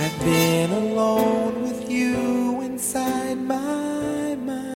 I've been alone.